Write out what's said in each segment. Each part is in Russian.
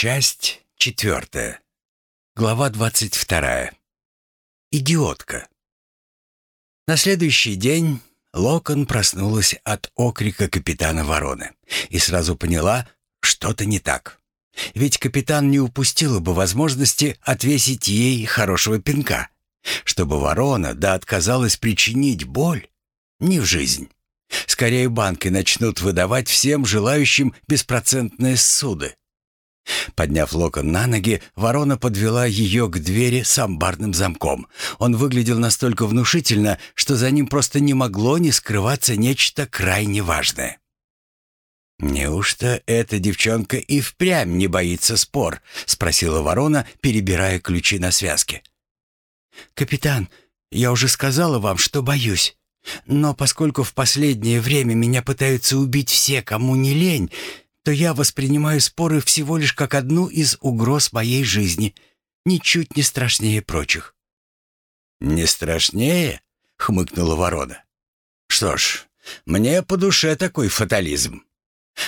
Часть четвертая. Глава двадцать вторая. Идиотка. На следующий день Локон проснулась от окрика капитана Вороны и сразу поняла, что-то не так. Ведь капитан не упустила бы возможности отвесить ей хорошего пинка, чтобы ворона да отказалась причинить боль. Не в жизнь. Скорее банки начнут выдавать всем желающим беспроцентные суды. Подняв локон на ноги, ворона подвела ее к двери с амбарным замком. Он выглядел настолько внушительно, что за ним просто не могло не скрываться нечто крайне важное. «Неужто эта девчонка и впрямь не боится спор?» — спросила ворона, перебирая ключи на связке. «Капитан, я уже сказала вам, что боюсь. Но поскольку в последнее время меня пытаются убить все, кому не лень, то я воспринимаю споры всего лишь как одну из угроз моей жизни, ничуть не страшнее прочих». «Не страшнее?» — хмыкнула ворона. «Что ж, мне по душе такой фатализм.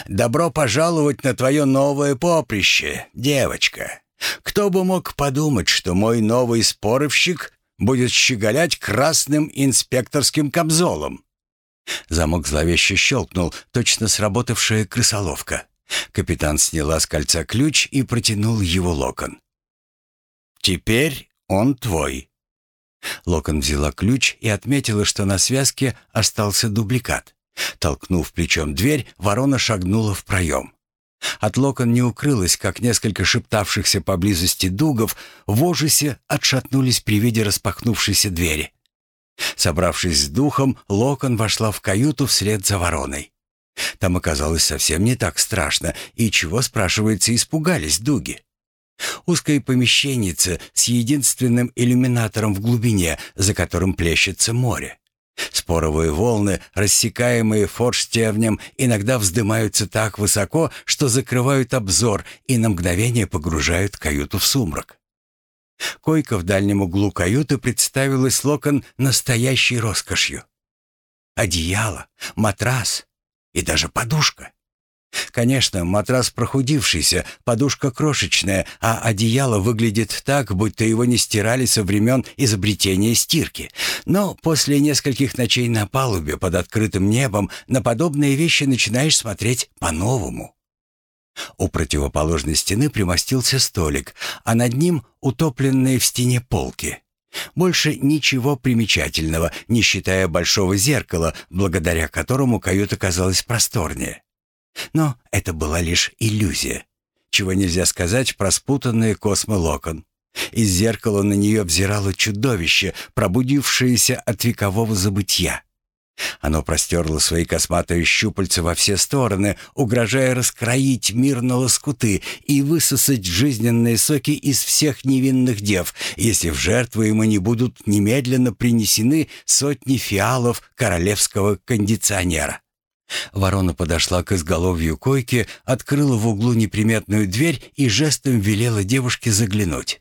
Добро пожаловать на твое новое поприще, девочка. Кто бы мог подумать, что мой новый споровщик будет щеголять красным инспекторским камзолом?» Замок зловеще щелкнул, точно сработавшая крысоловка. Капитан сняла с кольца ключ и протянул его Локон. «Теперь он твой». Локон взяла ключ и отметила, что на связке остался дубликат. Толкнув плечом дверь, ворона шагнула в проем. От Локон не укрылось, как несколько шептавшихся поблизости дугов в ужасе отшатнулись при виде распахнувшейся двери. Собравшись с духом, Локон вошла в каюту вслед за вороной. Там оказалось совсем не так страшно, и чего, спрашивается, испугались дуги. Узкое помещенница с единственным иллюминатором в глубине, за которым плещется море. Споровые волны, рассекаемые форштевнем, иногда вздымаются так высоко, что закрывают обзор и на мгновение погружают каюту в сумрак. Койка в дальнем углу каюты представилась Локон настоящей роскошью. Одеяло, матрас, и даже подушка. Конечно, матрас прохудившийся, подушка крошечная, а одеяло выглядит так, будто его не стирали со времен изобретения стирки. Но после нескольких ночей на палубе под открытым небом на подобные вещи начинаешь смотреть по-новому. У противоположной стены примостился столик, а над ним утопленные в стене полки. Больше ничего примечательного, не считая большого зеркала, благодаря которому каюта казалась просторнее. Но это была лишь иллюзия, чего нельзя сказать про спутанные космолокон. Из зеркала на нее взирало чудовище, пробудившееся от векового забытья. Оно простерло свои косматые щупальца во все стороны, угрожая раскроить мир на лоскуты и высосать жизненные соки из всех невинных дев, если в жертву ему не будут немедленно принесены сотни фиалов королевского кондиционера. Ворона подошла к изголовью койки, открыла в углу неприметную дверь и жестом велела девушке заглянуть.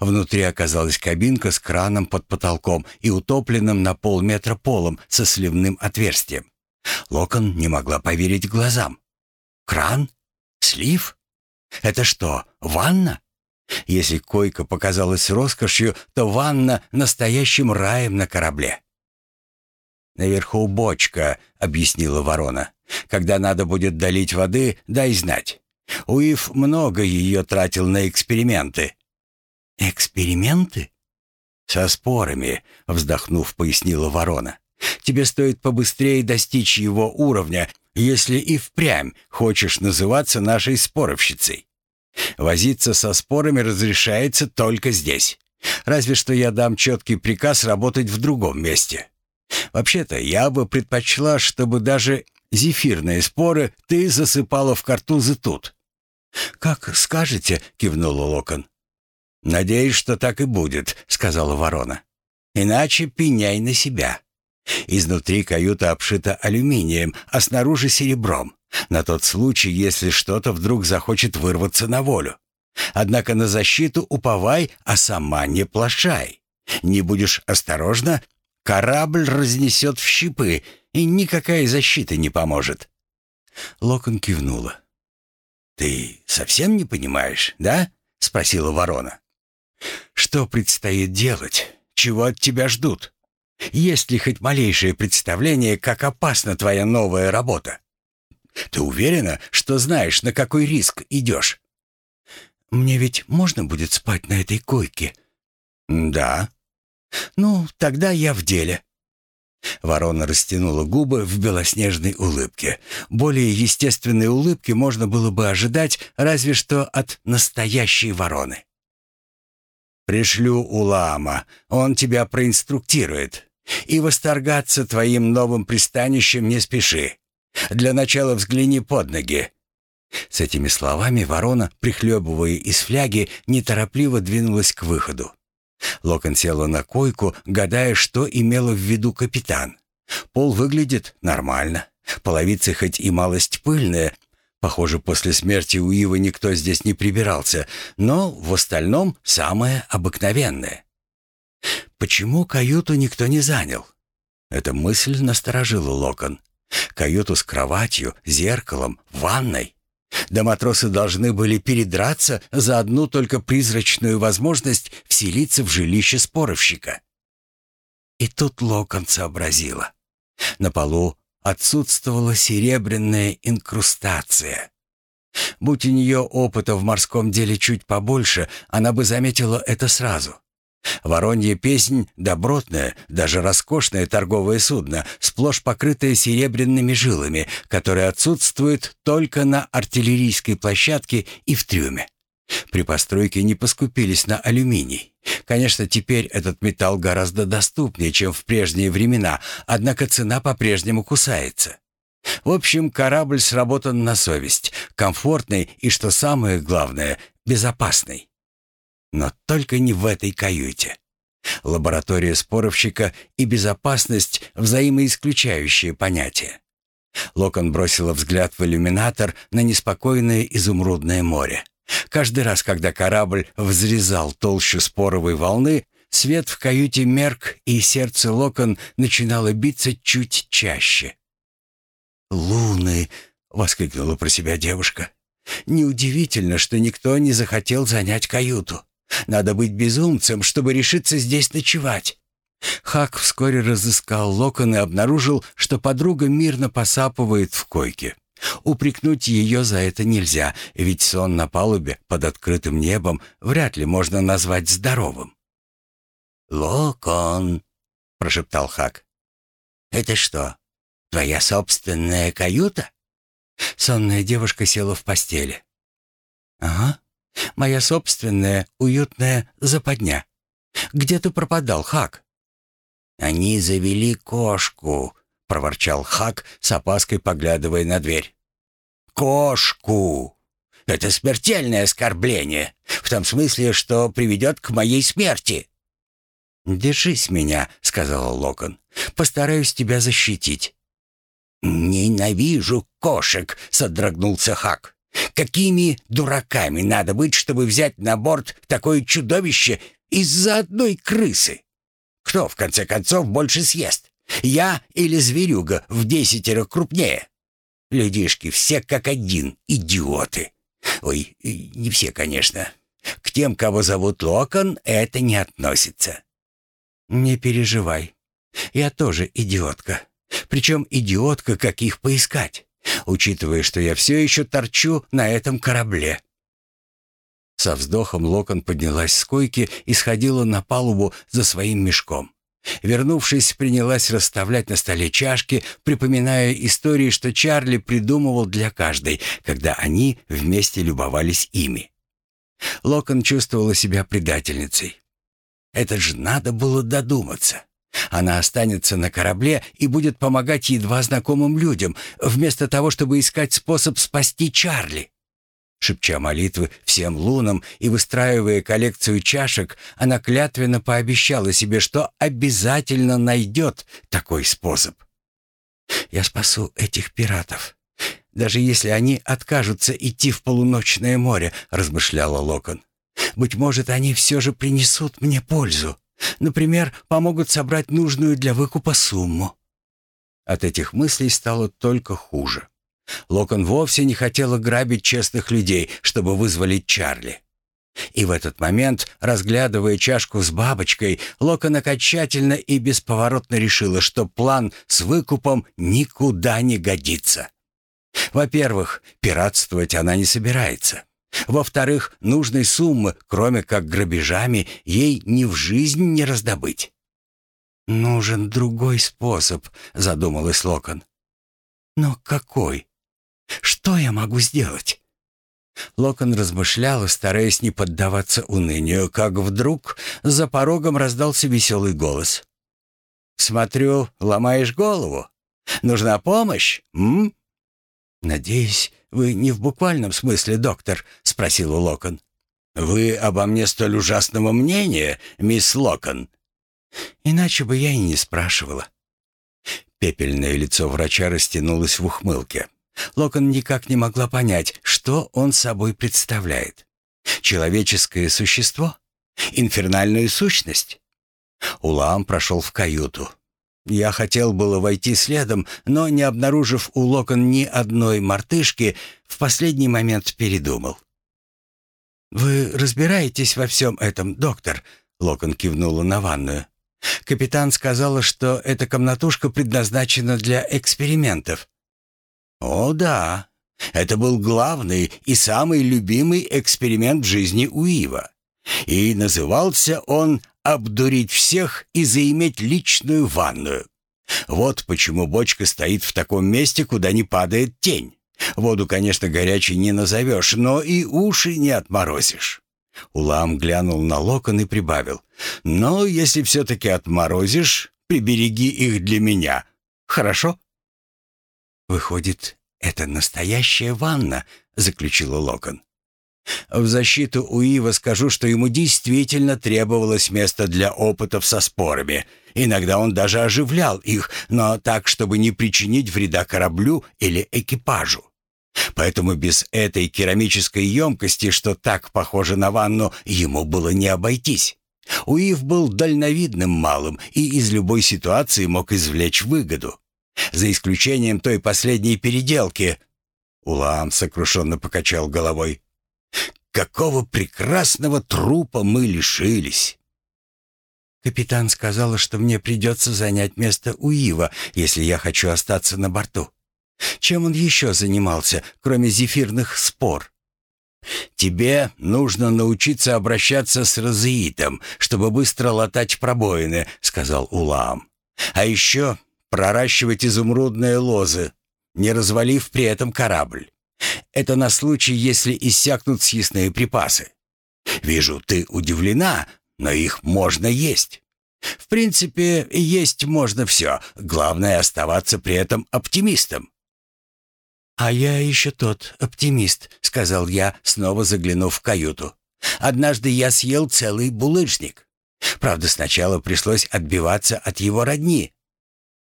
Внутри оказалась кабинка с краном под потолком и утопленным на полметра полом со сливным отверстием. Локон не могла поверить глазам. «Кран? Слив? Это что, ванна?» Если койка показалась роскошью, то ванна — настоящим раем на корабле. «Наверху бочка», — объяснила ворона. «Когда надо будет долить воды, дай знать. Уив много ее тратил на эксперименты. «Эксперименты?» «Со спорами», — вздохнув, пояснила ворона. «Тебе стоит побыстрее достичь его уровня, если и впрямь хочешь называться нашей споровщицей. Возиться со спорами разрешается только здесь. Разве что я дам четкий приказ работать в другом месте. Вообще-то я бы предпочла, чтобы даже зефирные споры ты засыпала в картузы тут». «Как скажете», — кивнула Локон. «Надеюсь, что так и будет», — сказала ворона. «Иначе пеняй на себя». Изнутри каюта обшита алюминием, а снаружи серебром, на тот случай, если что-то вдруг захочет вырваться на волю. Однако на защиту уповай, а сама не плашай. Не будешь осторожна, корабль разнесет в щипы, и никакая защита не поможет. Локон кивнула. «Ты совсем не понимаешь, да?» — спросила ворона. «Что предстоит делать? Чего от тебя ждут? Есть ли хоть малейшее представление, как опасна твоя новая работа? Ты уверена, что знаешь, на какой риск идешь?» «Мне ведь можно будет спать на этой койке?» «Да». «Ну, тогда я в деле». Ворона растянула губы в белоснежной улыбке. Более естественной улыбки можно было бы ожидать разве что от настоящей вороны. «Пришлю Улама, он тебя проинструктирует. И восторгаться твоим новым пристанищем не спеши. Для начала взгляни под ноги». С этими словами ворона, прихлебывая из фляги, неторопливо двинулась к выходу. Локон села на койку, гадая, что имела в виду капитан. Пол выглядит нормально. Половицы хоть и малость пыльные, похоже, после смерти Уива никто здесь не прибирался, но в остальном самое обыкновенное. Почему каюту никто не занял? Эта мысль насторожила Локон. Каюту с кроватью, зеркалом, ванной. Да матросы должны были передраться за одну только призрачную возможность вселиться в жилище споровщика. И тут Локон сообразила. На полу отсутствовала серебряная инкрустация. Будь у нее опыта в морском деле чуть побольше, она бы заметила это сразу. Воронья песнь — добротное, даже роскошное торговое судно, сплошь покрытое серебряными жилами, которые отсутствуют только на артиллерийской площадке и в трюме. При постройке не поскупились на алюминий. Конечно, теперь этот металл гораздо доступнее, чем в прежние времена, однако цена по-прежнему кусается. В общем, корабль сработан на совесть, комфортный и, что самое главное, безопасный. Но только не в этой каюте. Лаборатория споровщика и безопасность — взаимоисключающие понятия. Локон бросила взгляд в иллюминатор на неспокойное изумрудное море. Каждый раз, когда корабль взрезал толщу споровой волны, свет в каюте мерк, и сердце Локон начинало биться чуть чаще. «Луны!» — воскликнула про себя девушка. «Неудивительно, что никто не захотел занять каюту. Надо быть безумцем, чтобы решиться здесь ночевать. Хак вскоре разыскал Локон и обнаружил, что подруга мирно посапывает в койке. Упрекнуть ее за это нельзя, ведь сон на палубе под открытым небом вряд ли можно назвать здоровым. «Локон», — прошептал Хак. «Это что, твоя собственная каюта?» Сонная девушка села в постели. «Ага, Моя собственная уютная западня. Где ты пропадал, Хак?» «Они завели кошку», — проворчал Хак, с опаской поглядывая на дверь. «Кошку! Это смертельное оскорбление, в том смысле, что приведет к моей смерти». «Держись меня», — сказал Локон. «Постараюсь тебя защитить». «Ненавижу кошек», — содрогнулся Хак. Какими дураками надо быть, чтобы взять на борт такое чудовище из-за одной крысы? Кто, в конце концов, больше съест? Я или зверюга в десятеро крупнее? Людишки все как один, идиоты. Ой, не все, конечно. К тем, кого зовут Локон, это не относится. Не переживай. Я тоже идиотка. Причем идиотка, каких поискать учитывая, что я все еще торчу на этом корабле. Со вздохом Локон поднялась с койки и сходила на палубу за своим мешком. Вернувшись, принялась расставлять на столе чашки, припоминая истории, что Чарли придумывал для каждой, когда они вместе любовались ими. Локон чувствовала себя предательницей. Это же надо было додуматься. Она останется на корабле и будет помогать едва знакомым людям, вместо того, чтобы искать способ спасти Чарли. Шепча молитвы всем лунам и выстраивая коллекцию чашек, она клятвенно пообещала себе, что обязательно найдет такой способ. «Я спасу этих пиратов, даже если они откажутся идти в полуночное море», — размышляла Локон. «Быть может, они все же принесут мне пользу». Например, помогут собрать нужную для выкупа сумму. От этих мыслей стало только хуже. Локон вовсе не хотела грабить честных людей, чтобы вызволить Чарли. И в этот момент, разглядывая чашку с бабочкой, Локон окончательно и бесповоротно решила, что план с выкупом никуда не годится. Во-первых, пиратствовать она не собирается. Во-вторых, нужной суммы, кроме как грабежами, ей ни в жизнь не раздобыть. «Нужен другой способ», — задумалась Локон. «Но какой? Что я могу сделать?» Локон размышляла, стараясь не поддаваться унынию, как вдруг за порогом раздался веселый голос. «Смотрю, ломаешь голову. Нужна помощь, м?» «Надеюсь, вы не в буквальном смысле, доктор?» — спросил Локон. «Вы обо мне столь ужасного мнения, мисс Локон?» «Иначе бы я и не спрашивала». Пепельное лицо врача растянулось в ухмылке. Локон никак не могла понять, что он собой представляет. Человеческое существо? Инфернальную сущность? Улам прошел в каюту. Я хотел было войти следом, но, не обнаружив у Локон ни одной мартышки, в последний момент передумал. «Вы разбираетесь во всем этом, доктор?» — Локон кивнула на ванную. «Капитан сказала, что эта комнатушка предназначена для экспериментов». О да, это был главный и самый любимый эксперимент в жизни Уива. И назывался он «Обдурить всех и заиметь личную ванную». Вот почему бочка стоит в таком месте, куда не падает тень. Воду, конечно, горячей не назовешь, но и уши не отморозишь. Улам глянул на локон и прибавил. «Но если все-таки отморозишь, прибереги их для меня. Хорошо?» «Выходит, это настоящая ванна», — заключила Локон. В защиту Уива скажу, что ему действительно требовалось место для опытов со спорами. Иногда он даже оживлял их, но так, чтобы не причинить вреда кораблю или экипажу. Поэтому без этой керамической емкости, что так похоже на ванну, ему было не обойтись. Уив был дальновидным малым и из любой ситуации мог извлечь выгоду. За исключением той последней переделки. Улам сокрушенно покачал головой. Какого прекрасного трупа мы лишились! Капитан сказала, что мне придется занять место у Ива, если я хочу остаться на борту. Чем он еще занимался, кроме зефирных спор? «Тебе нужно научиться обращаться с розеитом, чтобы быстро латать пробоины», — сказал Улам. «А еще проращивать изумрудные лозы, не развалив при этом корабль. Это на случай, если иссякнут съестные припасы. Вижу, ты удивлена, но их можно есть. В принципе, есть можно все. Главное оставаться при этом оптимистом. «А я еще тот оптимист», — сказал я, снова заглянув в каюту. «Однажды я съел целый булыжник. Правда, сначала пришлось отбиваться от его родни,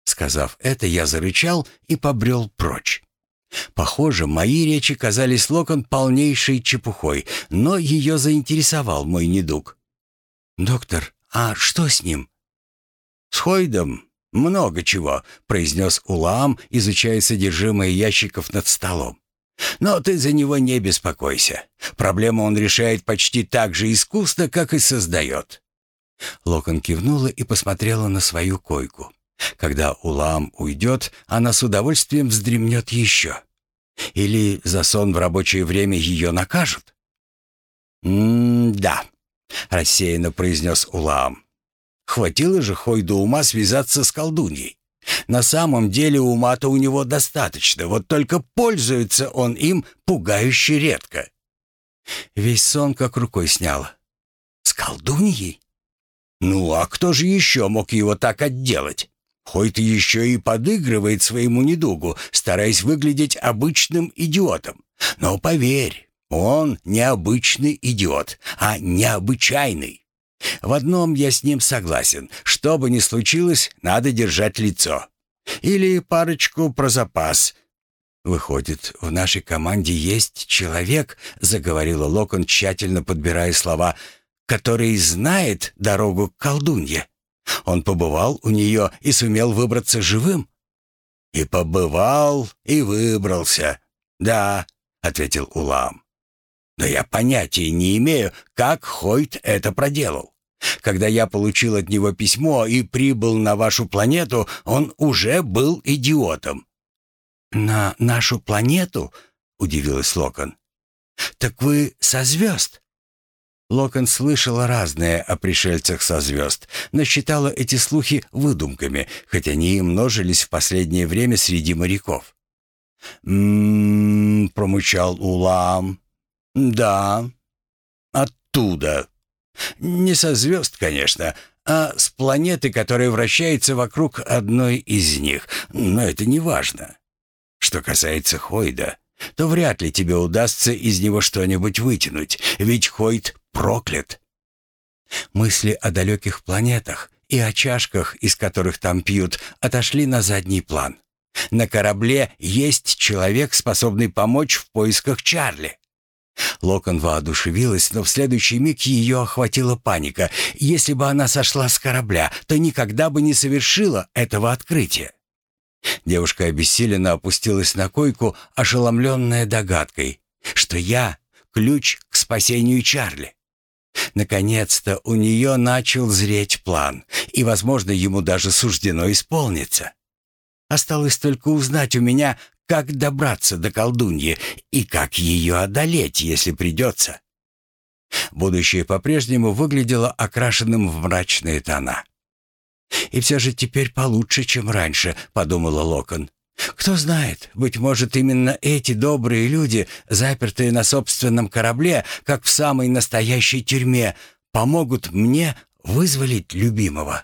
Сказав это, я зарычал и побрел прочь. Похоже, мои речи казались Локон полнейшей чепухой, но ее заинтересовал мой недуг. «Доктор, а что с ним?» «С Хойдом много чего», — произнес Улаам, изучая содержимое ящиков над столом. «Но ты за него не беспокойся. Проблему он решает почти так же искусно, как и создает». Локон кивнула и посмотрела на свою койку. Когда Улам уйдет, она с удовольствием вздремнет еще. Или за сон в рабочее время ее накажут? «М-да», — рассеянно произнес Улам. «Хватило же Хойду ума связаться с колдуньей. На самом деле ума-то у него достаточно, вот только пользуется он им пугающе редко». Весь сон как рукой сняло. «С колдуньей?» «Ну, а кто же еще мог его так отделать?» Хойт еще и подыгрывает своему недугу, стараясь выглядеть обычным идиотом. Но поверь, он не обычный идиот, а необычайный. В одном я с ним согласен. Что бы ни случилось, надо держать лицо. Или парочку про запас. «Выходит, в нашей команде есть человек», — заговорила Локон, тщательно подбирая слова, «который знает дорогу к колдунье». Он побывал у нее и сумел выбраться живым? И побывал, и выбрался. Да, ответил Улам. Но я понятия не имею, как Хойт это проделал. Когда я получил от него письмо и прибыл на вашу планету, он уже был идиотом. «На нашу планету?» — удивилась Локон. «Так вы со звезд?» Локон слышала разное о пришельцах со звезд, но считала эти слухи выдумками, хотя они и множились в последнее время среди моряков. «М-м-м», промычал Улам. «Да, оттуда. Не со звезд, конечно, а с планеты, которая вращается вокруг одной из них, но это не важно. Что касается Хойда, то вряд ли тебе удастся из него что-нибудь вытянуть, ведь Хойд проклят. Мысли о далеких планетах и о чашках, из которых там пьют, отошли на задний план. На корабле есть человек, способный помочь в поисках Чарли. Локон воодушевилась, но в следующий миг ее охватила паника. Если бы она сошла с корабля, то никогда бы не совершила этого открытия. Девушка обессиленно опустилась на койку, ошеломленная догадкой, что я — ключ к спасению Чарли. Наконец-то у нее начал зреть план, и, возможно, ему даже суждено исполниться. Осталось только узнать у меня, как добраться до колдуньи и как ее одолеть, если придется. Будущее по-прежнему выглядело окрашенным в мрачные тона. «И все же теперь получше, чем раньше», — подумала Локон. «Кто знает, быть может, именно эти добрые люди, запертые на собственном корабле, как в самой настоящей тюрьме, помогут мне вызволить любимого».